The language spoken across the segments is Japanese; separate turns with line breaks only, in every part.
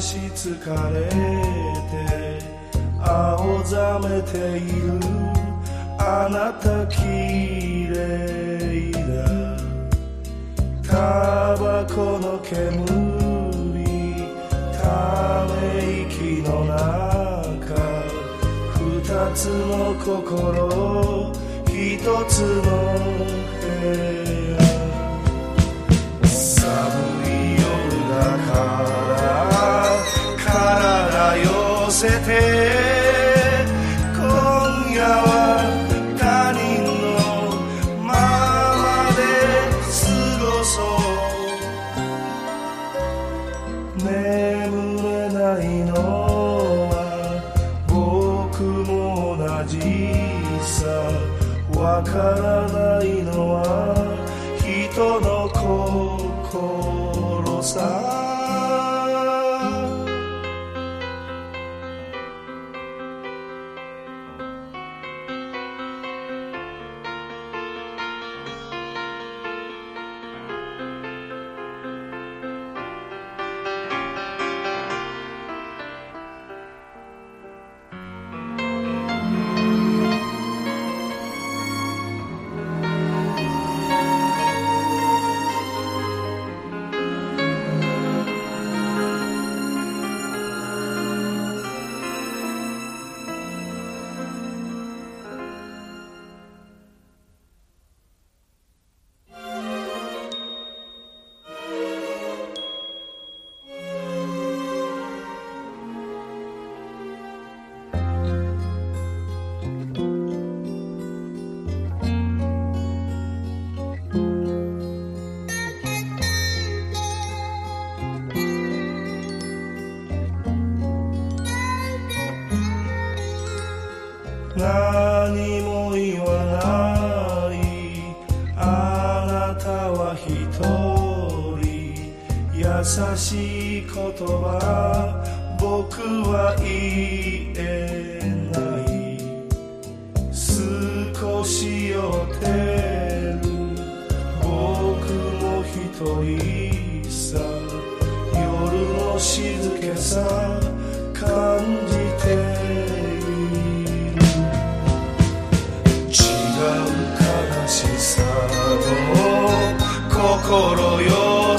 し疲れて青ざめている。あなた綺麗だ。タバコの煙ため息の中二つの心一つの部屋。寒いせて今夜は他人のままで過ごそう。眠れないのは僕も同じさ。わからない何も言わない。あなたは一人。優しい言葉。僕は言え。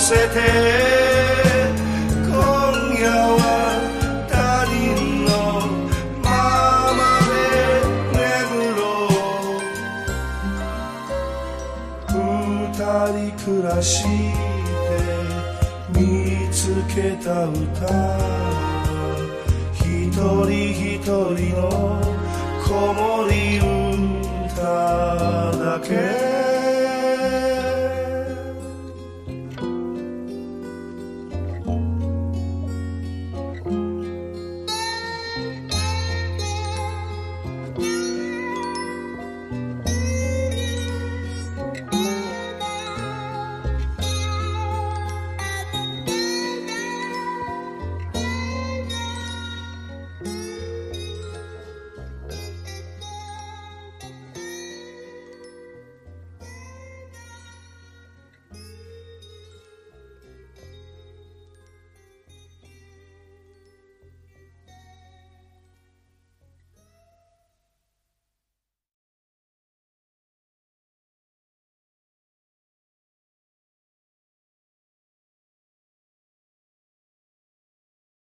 せて今夜は他人のままで眠ろう。二人暮らして見つけた歌一人一人の子守歌だけ。